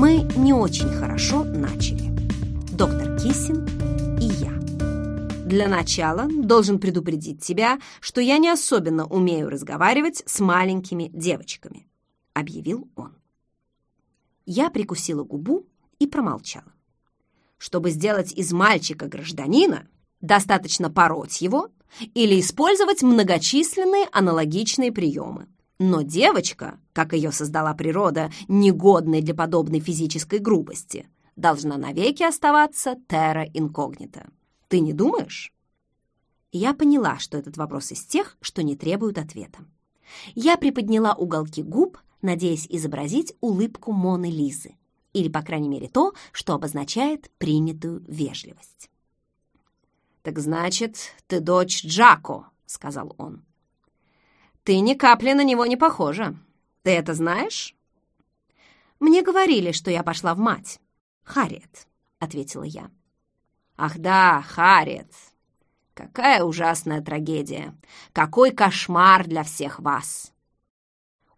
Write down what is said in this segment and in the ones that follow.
Мы не очень хорошо начали. Доктор Киссин и я. Для начала должен предупредить тебя, что я не особенно умею разговаривать с маленькими девочками, объявил он. Я прикусила губу и промолчала. Чтобы сделать из мальчика гражданина, достаточно пороть его или использовать многочисленные аналогичные приемы. Но девочка, как ее создала природа, негодной для подобной физической грубости, должна навеки оставаться терра инкогнита. Ты не думаешь? Я поняла, что этот вопрос из тех, что не требуют ответа. Я приподняла уголки губ, надеясь изобразить улыбку Моны Лизы, или, по крайней мере, то, что обозначает принятую вежливость. «Так значит, ты дочь Джако», — сказал он. «Ты ни капли на него не похожа. Ты это знаешь?» «Мне говорили, что я пошла в мать. Харриет», — ответила я. «Ах да, Харриет! Какая ужасная трагедия! Какой кошмар для всех вас!»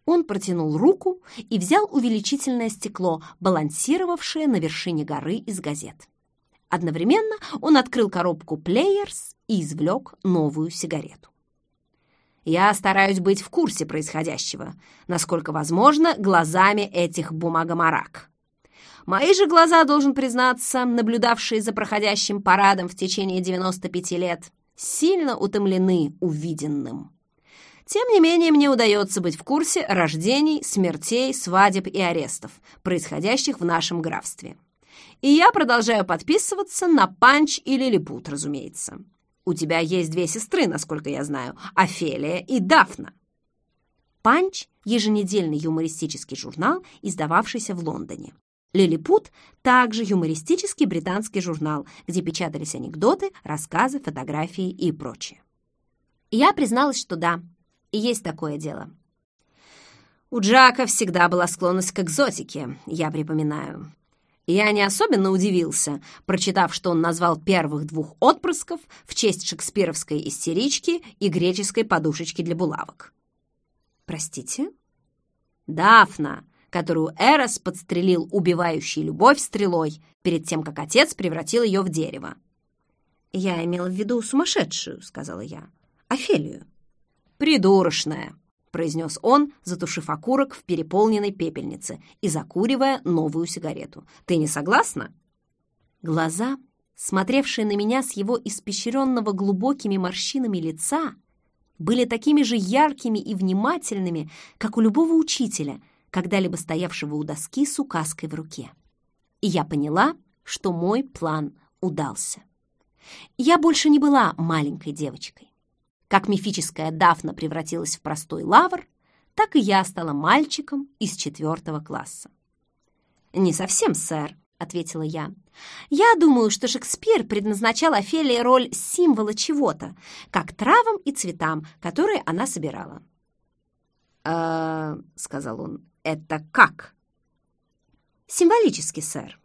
Он протянул руку и взял увеличительное стекло, балансировавшее на вершине горы из газет. Одновременно он открыл коробку «Плеерс» и извлек новую сигарету. Я стараюсь быть в курсе происходящего, насколько возможно, глазами этих бумагомарак. Мои же глаза, должен признаться, наблюдавшие за проходящим парадом в течение 95 лет, сильно утомлены увиденным. Тем не менее, мне удается быть в курсе рождений, смертей, свадеб и арестов, происходящих в нашем графстве. И я продолжаю подписываться на панч или липут, разумеется. У тебя есть две сестры, насколько я знаю, Офелия и Дафна. Панч – еженедельный юмористический журнал, издававшийся в Лондоне. «Лилипут» – также юмористический британский журнал, где печатались анекдоты, рассказы, фотографии и прочее. Я призналась, что да, и есть такое дело. У Джака всегда была склонность к экзотике, я припоминаю. Я не особенно удивился, прочитав, что он назвал первых двух отпрысков в честь шекспировской истерички и греческой подушечки для булавок. «Простите?» «Дафна», которую Эрос подстрелил убивающей любовь стрелой перед тем, как отец превратил ее в дерево. «Я имела в виду сумасшедшую», — сказала я. «Офелию». «Придурочная», — произнес он, затушив окурок в переполненной пепельнице и закуривая новую сигарету. «Ты не согласна?» Глаза, смотревшие на меня с его испещренного глубокими морщинами лица, были такими же яркими и внимательными, как у любого учителя, когда-либо стоявшего у доски с указкой в руке. И я поняла, что мой план удался. Я больше не была маленькой девочкой. Как мифическая Дафна превратилась в простой лавр, так и я стала мальчиком из четвертого класса. «Не совсем, сэр», — ответила я. «Я думаю, что Шекспир предназначал Офелии роль символа чего-то, как травам и цветам, которые она собирала». «Э-э», сказал он, — «это как?» «Символически, сэр.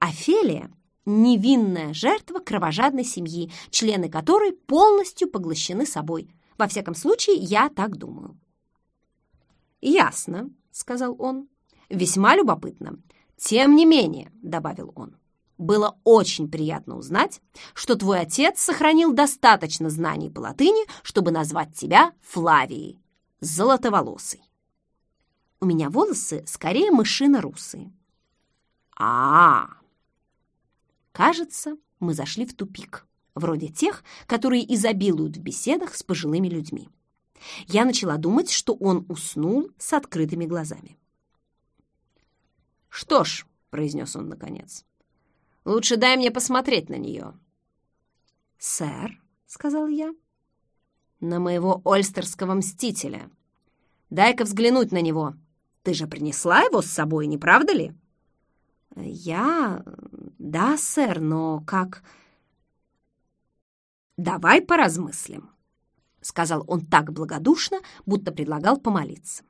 Офелия невинная жертва кровожадной семьи, члены которой полностью поглощены собой. Во всяком случае, я так думаю. «Ясно», — сказал он. «Весьма любопытно. Тем не менее», — добавил он, «было очень приятно узнать, что твой отец сохранил достаточно знаний по латыни, чтобы назвать тебя Флавией, золотоволосой. У меня волосы скорее мышино-русые». «А-а-а!» Кажется, мы зашли в тупик, вроде тех, которые изобилуют в беседах с пожилыми людьми. Я начала думать, что он уснул с открытыми глазами. «Что ж», — произнес он наконец, — «лучше дай мне посмотреть на нее». «Сэр», — сказал я, — «на моего ольстерского мстителя. Дай-ка взглянуть на него. Ты же принесла его с собой, не правда ли?» «Я... да, сэр, но как...» «Давай поразмыслим», — сказал он так благодушно, будто предлагал помолиться.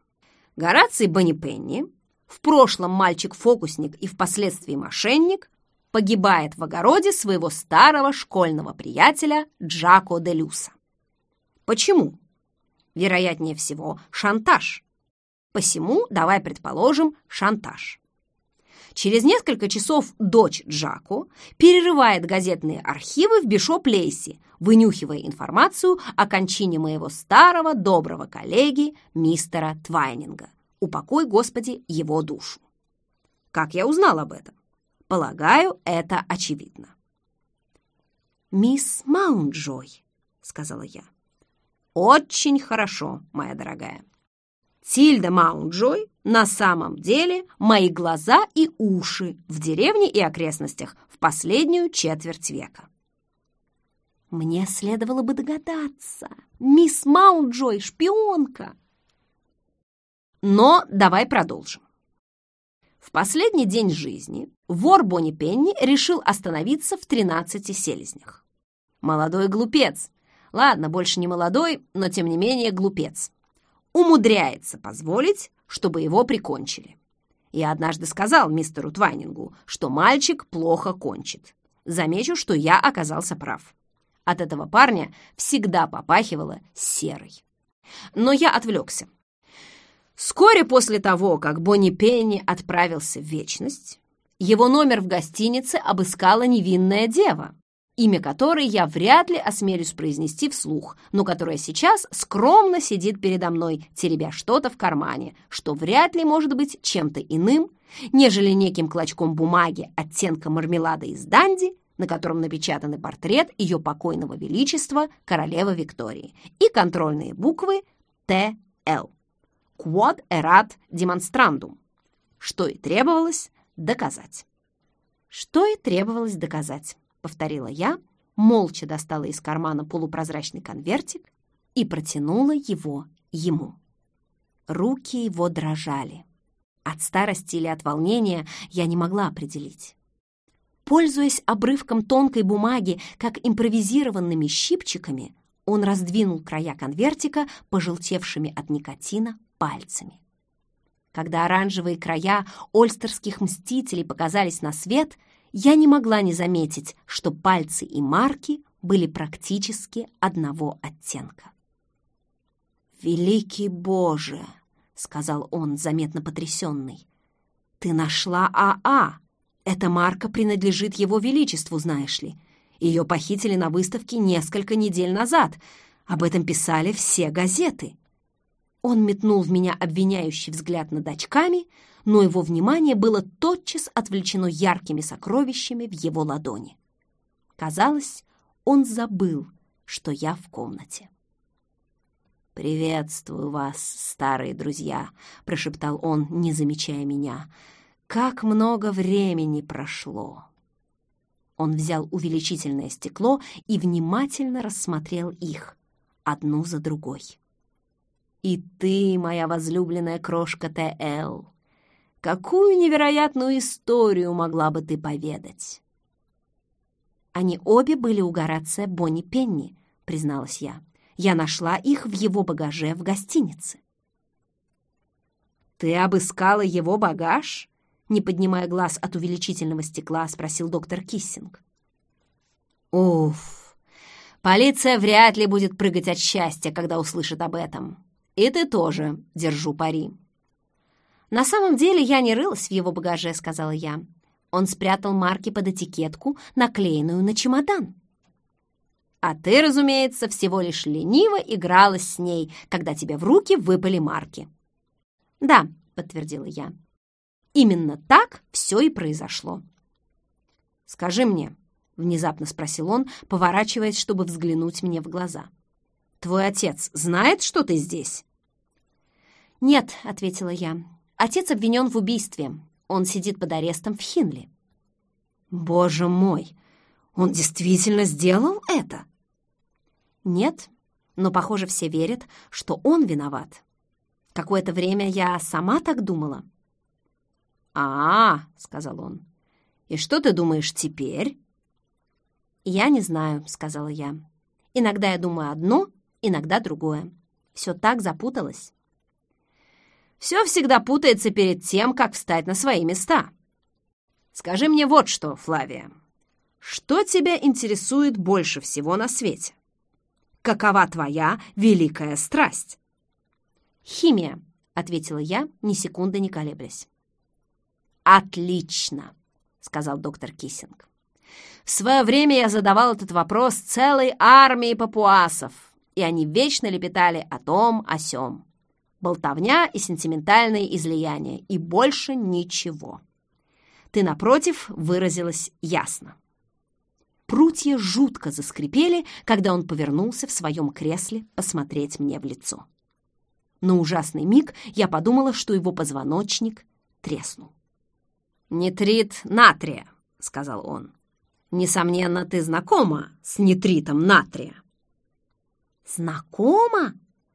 Гораций Боннипенни, в прошлом мальчик-фокусник и впоследствии мошенник, погибает в огороде своего старого школьного приятеля Джако де Люса. Почему? Вероятнее всего, шантаж. Посему давай предположим шантаж. Через несколько часов дочь Джако перерывает газетные архивы в Бишоп-Лейси, вынюхивая информацию о кончине моего старого доброго коллеги мистера Твайнинга. Упокой, Господи, его душу. Как я узнал об этом? Полагаю, это очевидно. «Мисс Маунджой», — сказала я. «Очень хорошо, моя дорогая. Тильда Маунджой на самом деле мои глаза и уши в деревне и окрестностях в последнюю четверть века. Мне следовало бы догадаться. Мисс Маунджой — шпионка. Но давай продолжим. В последний день жизни вор Бонни Пенни решил остановиться в 13 селезнях. Молодой глупец. Ладно, больше не молодой, но тем не менее глупец умудряется позволить, чтобы его прикончили. Я однажды сказал мистеру Твайнингу, что мальчик плохо кончит. Замечу, что я оказался прав. От этого парня всегда попахивало серой. Но я отвлекся. Вскоре после того, как Бонни Пенни отправился в вечность, его номер в гостинице обыскала невинная дева, имя которой я вряд ли осмелюсь произнести вслух, но которая сейчас скромно сидит передо мной, теребя что-то в кармане, что вряд ли может быть чем-то иным, нежели неким клочком бумаги оттенка мармелада из данди, на котором напечатаны портрет ее покойного величества королевы Виктории и контрольные буквы ТЛ. Quod erat demonstrandum. Что и требовалось доказать. Что и требовалось доказать повторила я, молча достала из кармана полупрозрачный конвертик и протянула его ему. Руки его дрожали. От старости или от волнения я не могла определить. Пользуясь обрывком тонкой бумаги, как импровизированными щипчиками, он раздвинул края конвертика, пожелтевшими от никотина, пальцами. Когда оранжевые края ольстерских мстителей показались на свет — я не могла не заметить, что пальцы и марки были практически одного оттенка. «Великий Боже!» — сказал он, заметно потрясенный. «Ты нашла АА! А. Эта марка принадлежит Его Величеству, знаешь ли. Ее похитили на выставке несколько недель назад. Об этом писали все газеты». Он метнул в меня обвиняющий взгляд над очками — но его внимание было тотчас отвлечено яркими сокровищами в его ладони. Казалось, он забыл, что я в комнате. «Приветствую вас, старые друзья», — прошептал он, не замечая меня. «Как много времени прошло!» Он взял увеличительное стекло и внимательно рассмотрел их, одну за другой. «И ты, моя возлюбленная крошка Т.Л., Какую невероятную историю могла бы ты поведать?» «Они обе были у Горация Бонни Пенни», — призналась я. «Я нашла их в его багаже в гостинице». «Ты обыскала его багаж?» Не поднимая глаз от увеличительного стекла, спросил доктор Киссинг. «Уф! Полиция вряд ли будет прыгать от счастья, когда услышит об этом. И ты тоже, держу пари». «На самом деле я не рылась в его багаже», — сказала я. Он спрятал марки под этикетку, наклеенную на чемодан. А ты, разумеется, всего лишь лениво игралась с ней, когда тебе в руки выпали марки. «Да», — подтвердила я. «Именно так все и произошло». «Скажи мне», — внезапно спросил он, поворачиваясь, чтобы взглянуть мне в глаза. «Твой отец знает, что ты здесь?» «Нет», — ответила я, Отец обвинен в убийстве. Он сидит под арестом в Хинли. Боже мой! Он действительно сделал это? Нет, но, похоже, все верят, что он виноват. Какое-то время я сама так думала. «А, -а — сказал он, — и что ты думаешь теперь?» «Я не знаю», — сказала я. «Иногда я думаю одно, иногда другое. Все так запуталось». Все всегда путается перед тем, как встать на свои места. Скажи мне вот что, Флавия. Что тебя интересует больше всего на свете? Какова твоя великая страсть? «Химия», — ответила я, ни секунды не колеблясь. «Отлично!» — сказал доктор Киссинг. «В свое время я задавал этот вопрос целой армии папуасов, и они вечно лепетали о том, о сём. Болтовня и сентиментальные излияния, и больше ничего. Ты, напротив, выразилась ясно. Прутья жутко заскрипели, когда он повернулся в своем кресле посмотреть мне в лицо. На ужасный миг я подумала, что его позвоночник треснул. «Нитрит натрия», — сказал он. «Несомненно, ты знакома с нитритом натрия». «Знакома?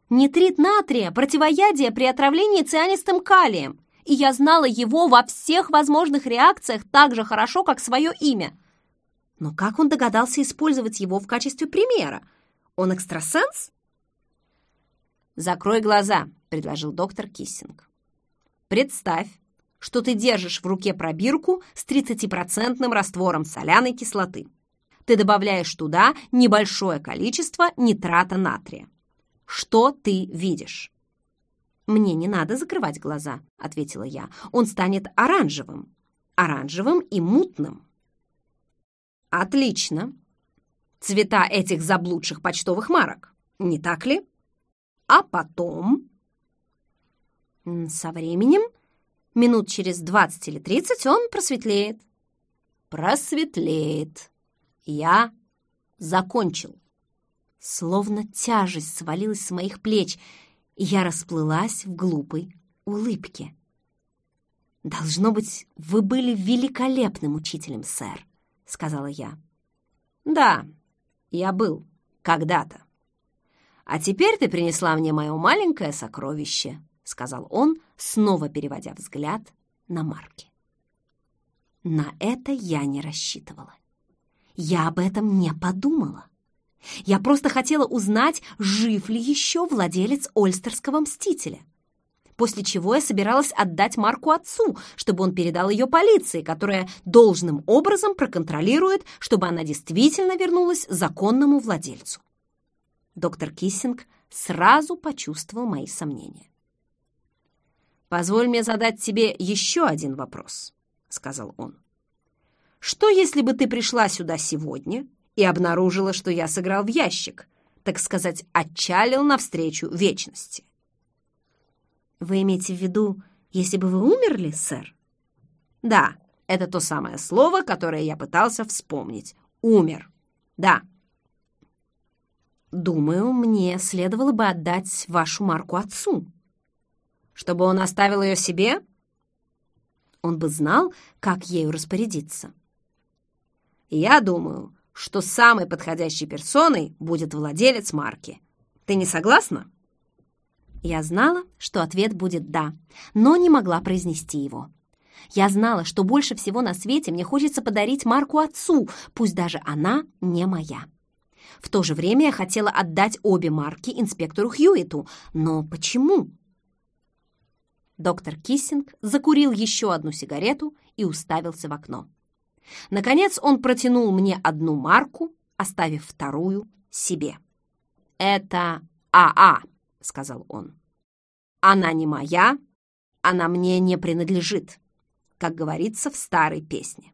Нитрит натрия — противоядие при отравлении цианистым калием, и я знала его во всех возможных реакциях так же хорошо, как свое имя. Но как он догадался использовать его в качестве примера? Он экстрасенс?» «Закрой глаза», — предложил доктор Киссинг. «Представь, что ты держишь в руке пробирку с 30% раствором соляной кислоты. Ты добавляешь туда небольшое количество нитрата натрия. Что ты видишь? «Мне не надо закрывать глаза», — ответила я. «Он станет оранжевым. Оранжевым и мутным». «Отлично. Цвета этих заблудших почтовых марок, не так ли? А потом...» «Со временем Минут через двадцать или тридцать он просветлеет. Просветлеет. Я закончил. Словно тяжесть свалилась с моих плеч, и я расплылась в глупой улыбке. «Должно быть, вы были великолепным учителем, сэр», — сказала я. «Да, я был когда-то. А теперь ты принесла мне мое маленькое сокровище», — сказал он, снова переводя взгляд на Марки. На это я не рассчитывала. Я об этом не подумала. Я просто хотела узнать, жив ли еще владелец Ольстерского «Мстителя». После чего я собиралась отдать Марку отцу, чтобы он передал ее полиции, которая должным образом проконтролирует, чтобы она действительно вернулась законному владельцу. Доктор Киссинг сразу почувствовал мои сомнения. «Позволь мне задать тебе еще один вопрос», — сказал он. «Что, если бы ты пришла сюда сегодня и обнаружила, что я сыграл в ящик, так сказать, отчалил навстречу вечности?» «Вы имеете в виду, если бы вы умерли, сэр?» «Да, это то самое слово, которое я пытался вспомнить. Умер. Да». «Думаю, мне следовало бы отдать вашу марку отцу», чтобы он оставил ее себе? Он бы знал, как ею распорядиться. Я думаю, что самой подходящей персоной будет владелец марки. Ты не согласна? Я знала, что ответ будет «да», но не могла произнести его. Я знала, что больше всего на свете мне хочется подарить марку отцу, пусть даже она не моя. В то же время я хотела отдать обе марки инспектору Хьюиту, но почему? Доктор Киссинг закурил еще одну сигарету и уставился в окно. Наконец он протянул мне одну марку, оставив вторую себе. «Это АА», а», — сказал он. «Она не моя, она мне не принадлежит», как говорится в старой песне.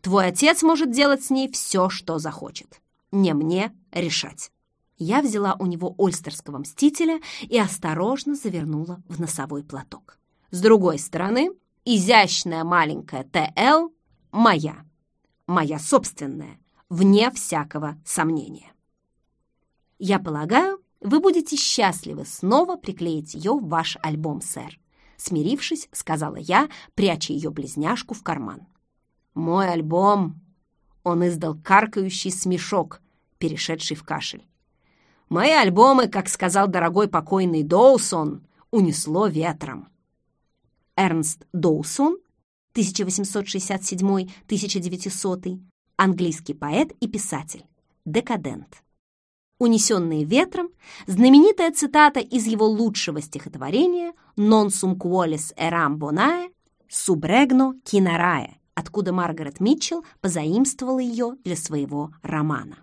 «Твой отец может делать с ней все, что захочет. Не мне решать». Я взяла у него ольстерского мстителя и осторожно завернула в носовой платок. С другой стороны, изящная маленькая ТЛ моя, моя собственная, вне всякого сомнения. Я полагаю, вы будете счастливы снова приклеить ее в ваш альбом, сэр. Смирившись, сказала я, пряча ее близняшку в карман. Мой альбом... Он издал каркающий смешок, перешедший в кашель. Мои альбомы, как сказал дорогой покойный Доусон, унесло ветром. Эрнст Доусон, 1867-1900, английский поэт и писатель, декадент. «Унесенные ветром» — знаменитая цитата из его лучшего стихотворения «Non sum qualis eram bonae, subregno kinarae», откуда Маргарет Митчелл позаимствовала ее для своего романа.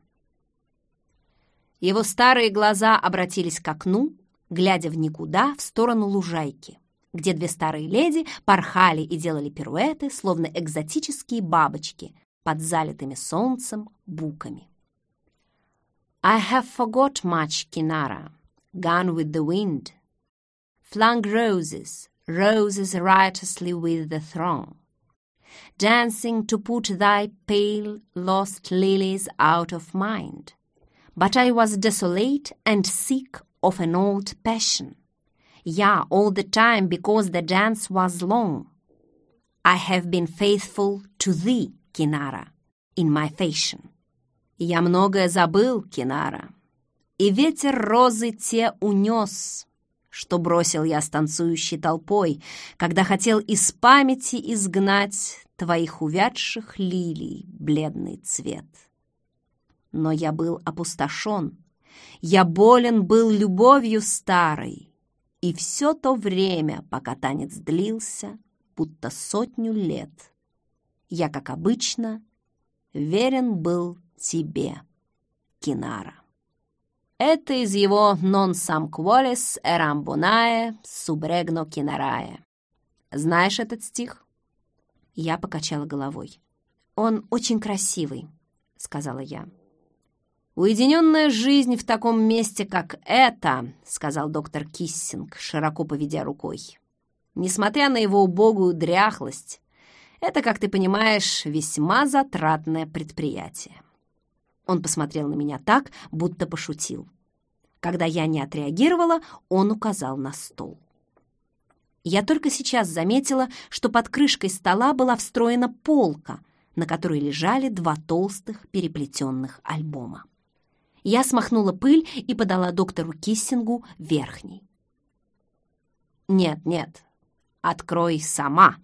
Его старые глаза обратились к окну, глядя в никуда в сторону лужайки, где две старые леди порхали и делали пируэты, словно экзотические бабочки под залитыми солнцем буками. I have forgot much, Kinara, gone with the wind, flung roses, roses riotously with the throng, dancing to put thy pale, lost lilies out of mind. But I was desolate and sick of an old passion. Yeah, all the time because the dance was long. I have been faithful to thee, Кинара, in my fashion. Я многое забыл, Кинара, и ветер розы те унес, что бросил я с танцующей толпой, когда хотел из памяти изгнать твоих увядших лилий бледный цвет. Но я был опустошен, я болен был любовью старой, и все то время, пока танец длился, будто сотню лет, я, как обычно, верен был тебе, Кинара. Это из его «Non sam qualis eram bonae subregno kinarae». Знаешь этот стих? Я покачала головой. «Он очень красивый», — сказала я. «Уединенная жизнь в таком месте, как это», — сказал доктор Киссинг, широко поведя рукой. «Несмотря на его убогую дряхлость, это, как ты понимаешь, весьма затратное предприятие». Он посмотрел на меня так, будто пошутил. Когда я не отреагировала, он указал на стол. Я только сейчас заметила, что под крышкой стола была встроена полка, на которой лежали два толстых переплетенных альбома. Я смахнула пыль и подала доктору Киссингу верхний. «Нет, нет, открой сама!»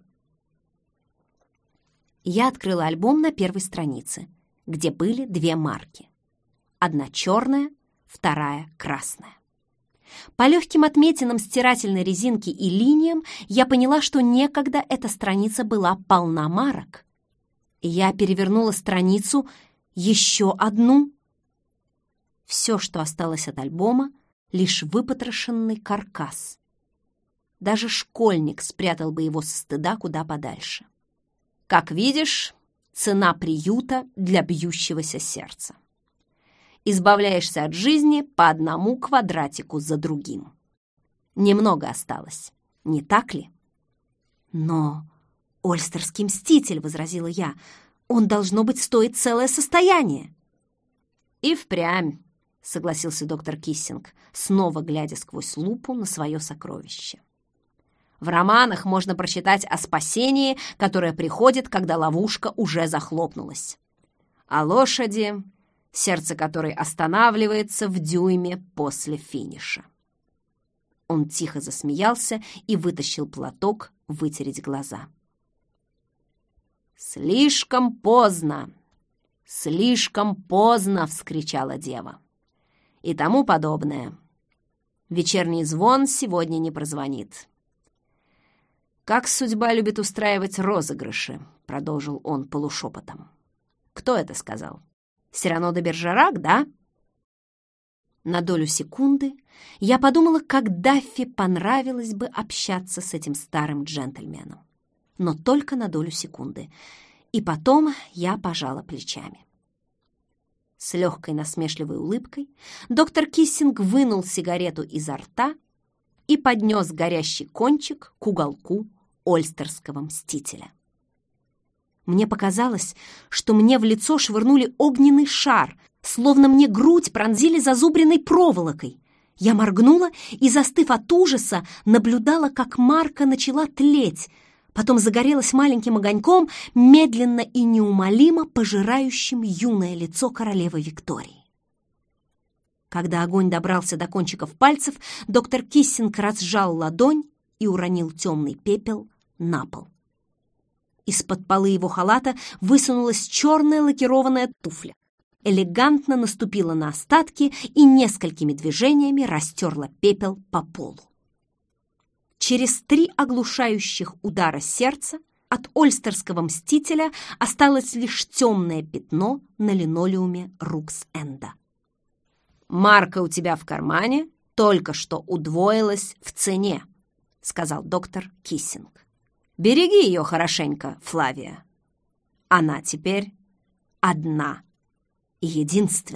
Я открыла альбом на первой странице, где были две марки. Одна черная, вторая красная. По легким отметинам стирательной резинки и линиям я поняла, что некогда эта страница была полна марок. Я перевернула страницу, еще одну все, что осталось от альбома, лишь выпотрошенный каркас. Даже школьник спрятал бы его со стыда куда подальше. Как видишь, цена приюта для бьющегося сердца. Избавляешься от жизни по одному квадратику за другим. Немного осталось, не так ли? Но Ольстерский мститель, — возразила я, — он, должно быть, стоит целое состояние. И впрямь — согласился доктор Киссинг, снова глядя сквозь лупу на свое сокровище. В романах можно прочитать о спасении, которое приходит, когда ловушка уже захлопнулась. О лошади, сердце которой останавливается в дюйме после финиша. Он тихо засмеялся и вытащил платок вытереть глаза. «Слишком поздно! Слишком поздно!» — вскричала дева и тому подобное. Вечерний звон сегодня не прозвонит. «Как судьба любит устраивать розыгрыши», — продолжил он полушепотом. «Кто это сказал? Сирано де Бержерак, да?» На долю секунды я подумала, как Даффи понравилось бы общаться с этим старым джентльменом. Но только на долю секунды. И потом я пожала плечами. С легкой насмешливой улыбкой доктор Киссинг вынул сигарету изо рта и поднес горящий кончик к уголку ольстерского мстителя. Мне показалось, что мне в лицо швырнули огненный шар, словно мне грудь пронзили зазубренной проволокой. Я моргнула и, застыв от ужаса, наблюдала, как Марка начала тлеть, потом загорелась маленьким огоньком, медленно и неумолимо пожирающим юное лицо королевы Виктории. Когда огонь добрался до кончиков пальцев, доктор Киссинг разжал ладонь и уронил темный пепел на пол. Из-под полы его халата высунулась черная лакированная туфля, элегантно наступила на остатки и несколькими движениями растерла пепел по полу. Через три оглушающих удара сердца от ольстерского мстителя осталось лишь темное пятно на линолеуме Рукс-Энда. «Марка у тебя в кармане только что удвоилась в цене», — сказал доктор Киссинг. «Береги ее хорошенько, Флавия. Она теперь одна и единственная».